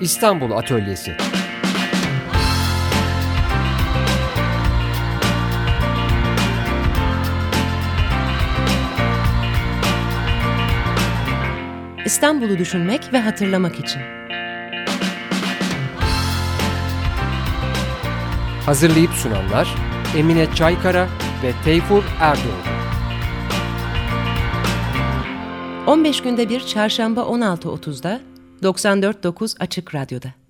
İstanbul Atölyesi İstanbul'u düşünmek ve hatırlamak için. Hazırlayıp sunanlar Emine Çaykara ve Teyfur Erdoğan. 15 günde bir çarşamba 16.30'da 94.9 Açık Radyo'da.